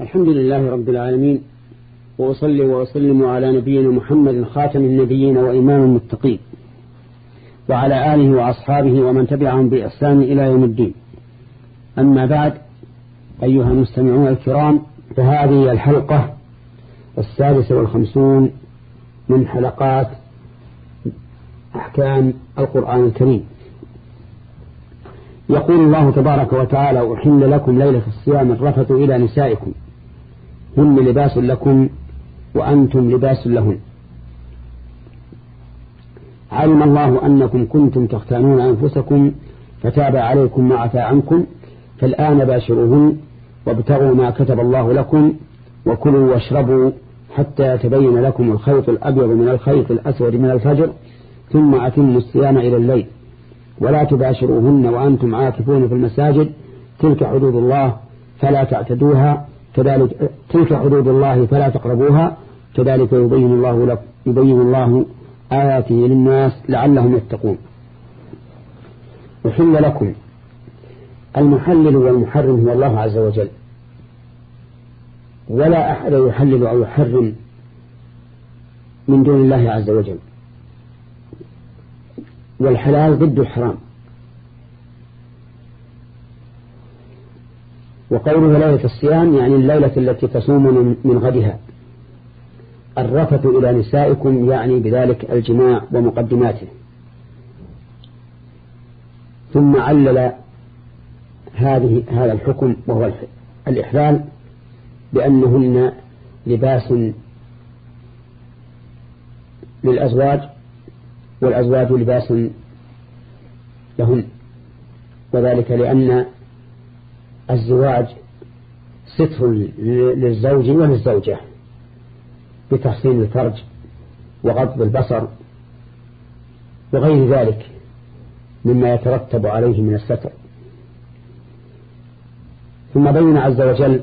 الحمد لله رب العالمين وأصلي وأسلم على نبينا محمد خاتم النبيين وإمام المتقين وعلى آله وأصحابه ومن تبعهم بإحسان إلى يوم الدين. أما بعد أيها المستمعون الكرام فهذه الحلقة السادسة والخمسون من حلقات أحكام القرآن الكريم. يقول الله تبارك وتعالى أحل لكم ليلة الصيام الرفث إلى نسائكم. هن لباس لكم وأنتم لباس لهن علم الله أنكم كنتم تختانون أنفسكم فتاب عليكم وعفى عنكم فالآن باشروهن وابتغوا ما كتب الله لكم وكلوا واشربوا حتى يتبين لكم الخيط الأبيض من الخيط الأسود من الفجر ثم أتموا الصيام إلى الليل. ولا تباشروهن وأنتم عاكفون في المساجد تلك حدود الله فلا تعتدوها. كذلك تلك حدود الله فلا تقربوها كذلك يبين الله لك يبين الله آياته للناس لعلهم يتقون. أحل لكم. المحلل والمحرم هو الله عز وجل. ولا أحد يحلل أو يحرم من دون الله عز وجل. والحلال ضد الحرام. وقوله ليلة الصيام يعني الليلة التي تصوم من غدها. الرفة إلى نسائكم يعني بذلك الجماع ومقدماته. ثم علل هذه هذا الحكم وهو الإحلال بأنهن لباس للأزواج والأزواج لباس لهن. وذلك لأن الزواج ستر للزوج وللزوجة بتحصين الفرج وغض البصر وغير ذلك مما يترتب عليه من الستر. ثم بين عز وجل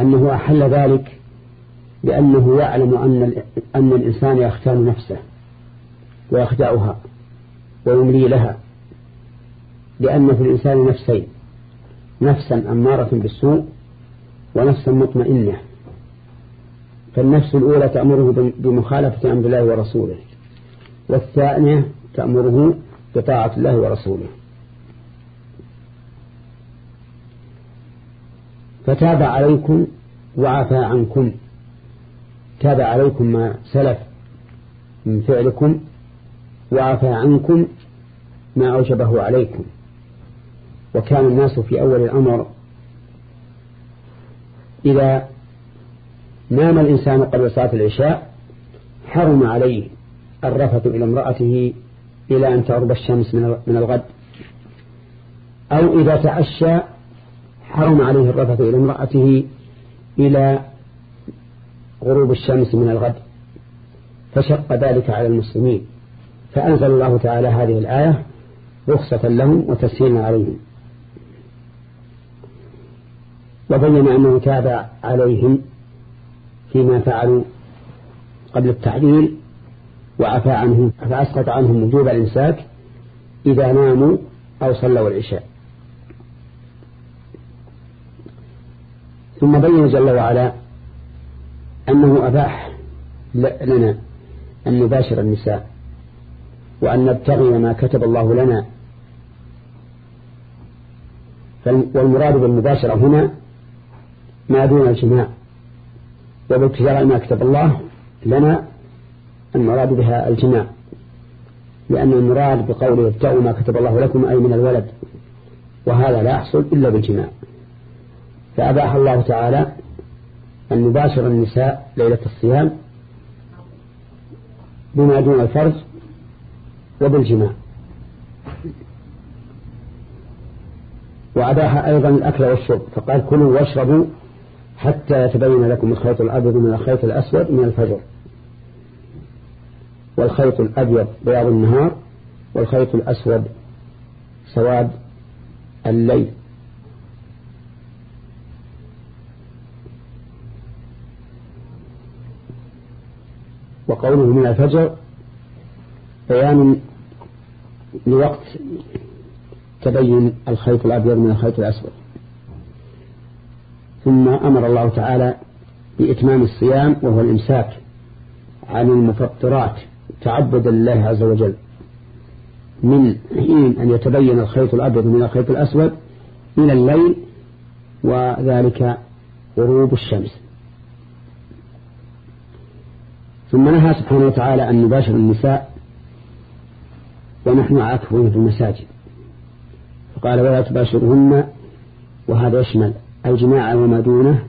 أنه أحل ذلك لأنه يعلم أن, أن الإنسان يختان نفسه ويخدعها ويملي لها لأن في الإنسان نفسين نفسا أمارة بالسوء ونفسا مطمئنة. فالنفس الأولى تأمره بمخالفة أمر الله ورسوله والثانية تأمره بطاعة الله ورسوله. فتاب عليكم وعفى عنكم. تاب عليكم ما سلف من فعلكم وعفى عنكم ما أوجبه عليكم. وكان الناس في أول الأمر إذا نام الإنسان قبل صلاة العشاء حرم عليه الرفث إلى امرأته إلى أن تغرب الشمس من الغد. أو إذا تعشى حرم عليه الرفث إلى امرأته إلى غروب الشمس من الغد. فشق ذلك على المسلمين. فأنزل الله تعالى هذه الآية رخصة لهم وتسهيلا عليهم. وبين أنه تاب عليهم فيما فعلوا قبل التعليل وعفى عنهم فأسقط عنهم وجوب الإمساك إذا ناموا أو صلوا العشاء. ثم بين جل وعلا أنه أباح لنا أن نباشر النساء وأن نبتغي ما كتب الله لنا. والمراد بالمباشرة هنا ما دون الجماع. وبابتغاء ما كتب الله لنا المراد بها الجماع. لأن المراد بقوله ابتغوا ما كتب الله لكم أي من الولد وهذا لا يحصل إلا بالجماع. فأباح الله تعالى أن نباشر النساء ليلة الصيام بما دون الفرج وبالجماع. وأباح أيضا الأكل والشرب فقال كلوا واشربوا حتى يتبين لكم الخيط الأبيض من الخيط الأسود من الفجر. والخيط الأبيض بياض النهار والخيط الأسود سواد الليل. وقوله من الفجر بيان لوقت تبين الخيط الأبيض من الخيط الأسود. ثم أمر الله تعالى بإتمام الصيام وهو الإمساك عن المفطرات تعبدا لله عز وجل. من حين أن يتبين الخيط الأبيض من الخيط الأسود من الليل وذلك غروب الشمس. ثم نهى سبحانه وتعالى أن نباشر النساء ونحن عاكفون في المساجد. فقال ولا تباشرهن وهذا يشمل. الجماع وما دونه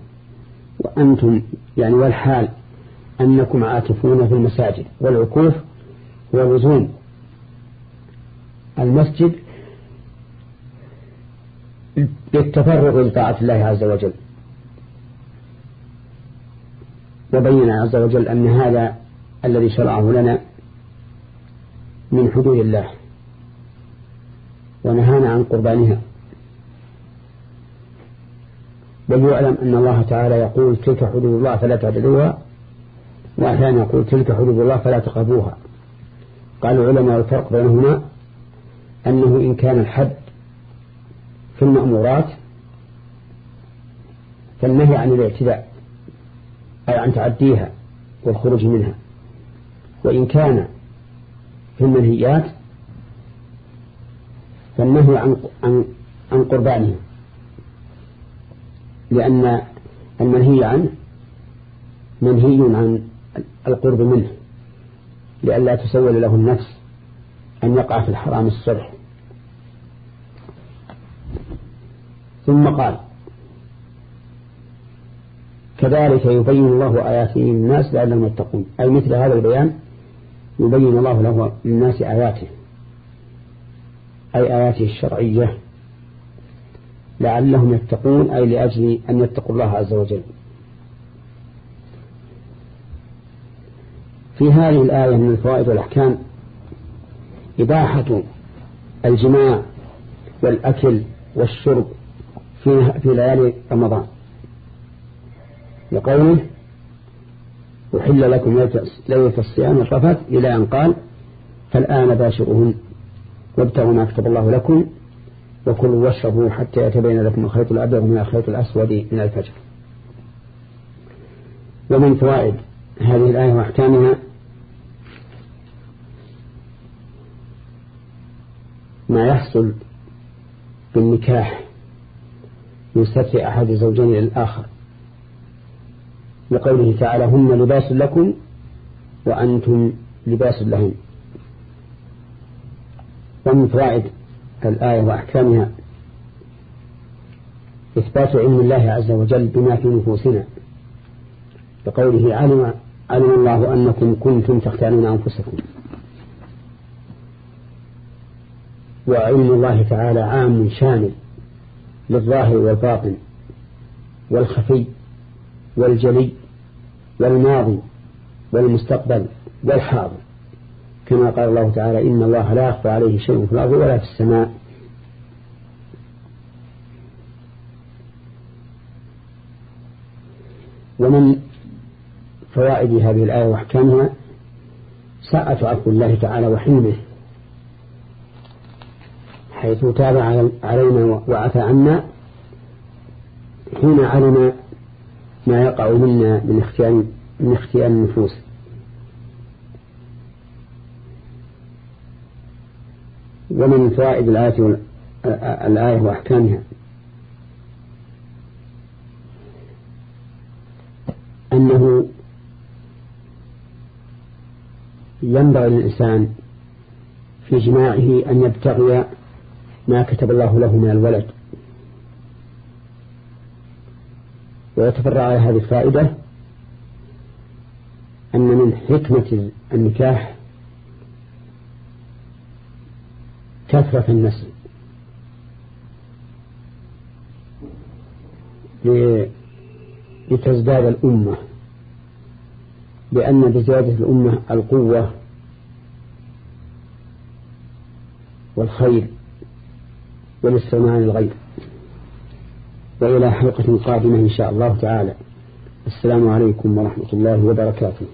وأنتم يعني والحال أنكم عاكفون في المساجد والعكوف هو لزوم المسجد للتفرغ لطاعة الله عز وجل. وبين عز وجل أن هذا الذي شرعه لنا من حدود الله ونهانا عن قربانها. وليعلم أن الله تعالى يقول تلك حدود الله فلا تعتدوها وأحيانا يقول تلك حدود الله فلا تقربوها. قال العلماء الفرق بينهما أنه إن كان الحد في المأمورات فالنهي عن الاعتداء أي عن تعديها والخروج منها. وإن كان في المنهيات فالنهي عن عن عن قربانها. لأن المنهي عنه منهي عن القرب منه لئلا تسول له النفس أن يقع في الحرام الصرح ثم قال كذلك يبين الله آياته للناس لعلهم يتقون. أي مثل هذا البيان يبين الله له للناس آياته أي آياته الشرعية. لعلهم يتقون أي لأجل أن يتقوا الله عز وجل. في هذه الآية من الفوائد والأحكام إباحة الجماع والأكل والشرب في في ليالي رمضان. لقوله أحل لكم ليلة الصيام الرفث إلى أن قال فالآن باشرهن وابتغوا ما كتب الله لكم وكلوا واشربوا حتى يتبين لكم الخيط الأبيض من الخيط الأسود من الفجر. ومن فوائد هذه الآية وأحكامها ما يحصل بالنكاح من ستر أحد الزوجين للآخر لقوله تعالى هن لباس لكم وأنتم لباس لهم ومن فوائد الآية وأحكامها. إثبات علم الله عز وجل بما في نفوسنا. لقوله علم علم الله أنكم كنتم تختارون أنفسكم. وعلم الله تعالى عام شامل للظاهر والباطن والخفي والجلي والماضي والمستقبل والحاضر. كما قال الله تعالى إن الله لا يخفى عليه شيء في الأرض ولا في السماء. ومن فوائد هذه الآية وأحكامها ساعة عفو الله تعالى وحلمه حيث تاب علينا وعفى عنا حين علم ما يقع منا من اختيار من اختيار النفوس. ومن فوائد الآية الآية وأحكامها. أنه ينبغي للإنسان في جماعة أن يبتغي ما كتب الله له من الولد. ويتفرع على هذه الفائدة أن من حكمة النكاح كثرة النسل. لتزداد الأمة. لأن بزيادة الأمة القوة والخير والاستغناء عن الغير وإلى حلقة قادمة إن شاء الله تعالى. السلام عليكم ورحمة الله وبركاته.